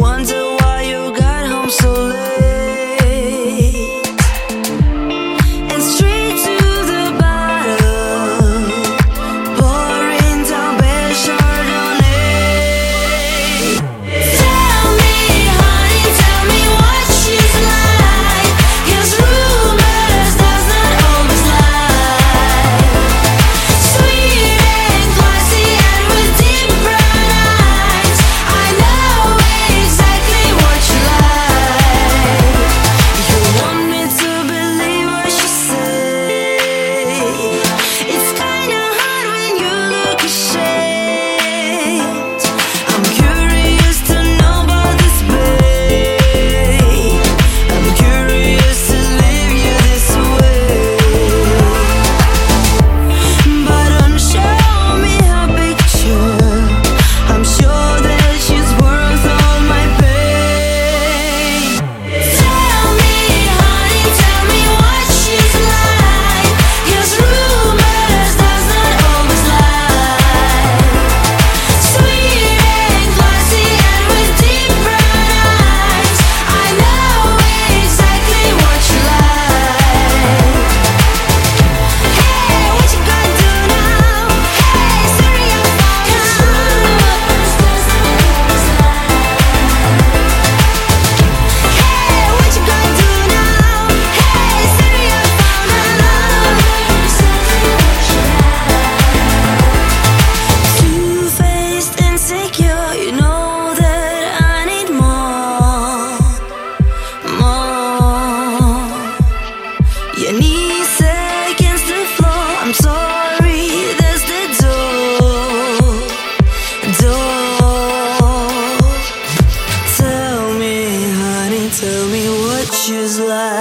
wonder insecure, you know that I need more, more. Your knees against the floor. I'm sorry, there's the door, door. Tell me, honey, tell me what you's like.